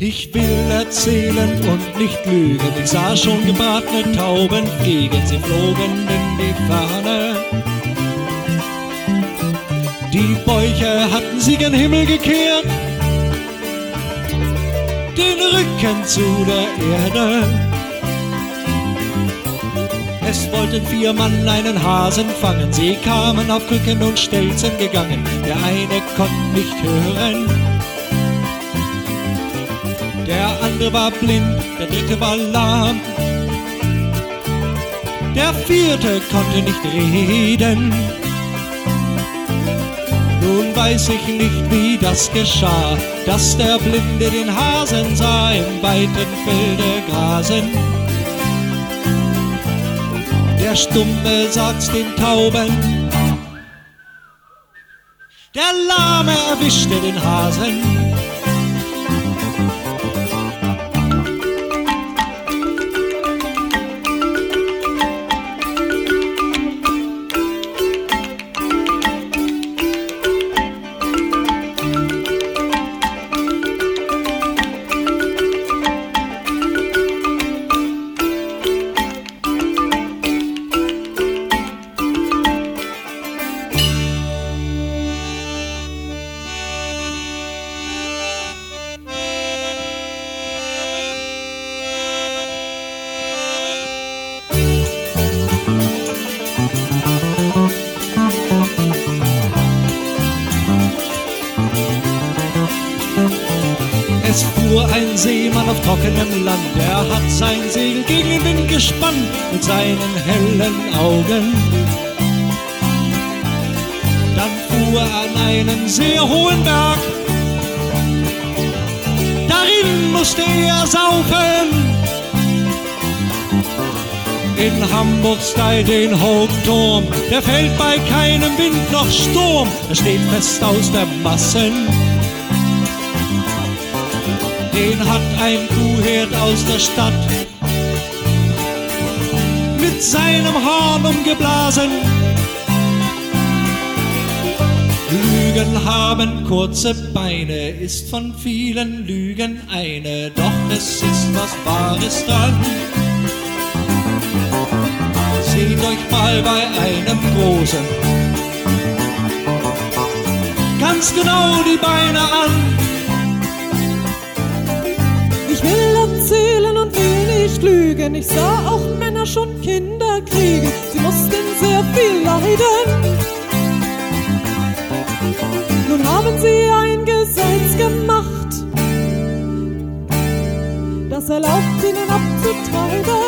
Ich will erzählen und nicht lügen. Ich sah schon gebratene Tauben fliegen, sie flogen in die Ferne. Die Bäuche hatten sie gen Himmel gekehrt, den Rücken zu der Erde. Es wollten vier Mann einen Hasen fangen, sie kamen auf Krücken und Stelzen gegangen, der eine konnte nicht hören, andere war blind, der dritte war lahm, der vierte konnte nicht reden. Nun weiß ich nicht, wie das geschah, dass der Blinde den Hasen sah im weiten Felde grasen. Der Stumme sagt's den Tauben, der Lahme erwischte den Hasen. Es fuhr ein Seemann auf trockenem Land, er hat sein Segel gegen den Wind gespannt mit seinen hellen Augen. Dann fuhr er an einen sehr hohen Berg, darin musste er saufen. In Hamburg steigt den Hauptturm, der fällt bei keinem Wind noch Sturm, er steht fest aus der Massen den hat ein Kuhherd aus der Stadt mit seinem Horn umgeblasen. Lügen haben kurze Beine, ist von vielen Lügen eine, doch es ist was Wahres dran. Seht euch mal bei einem Großen ganz genau die Beine an nicht lügen. Ich sah auch Männer schon Kinder kriegen. Sie mussten sehr viel leiden. Nun haben sie ein Gesetz gemacht, das erlaubt ihnen abzutreiben.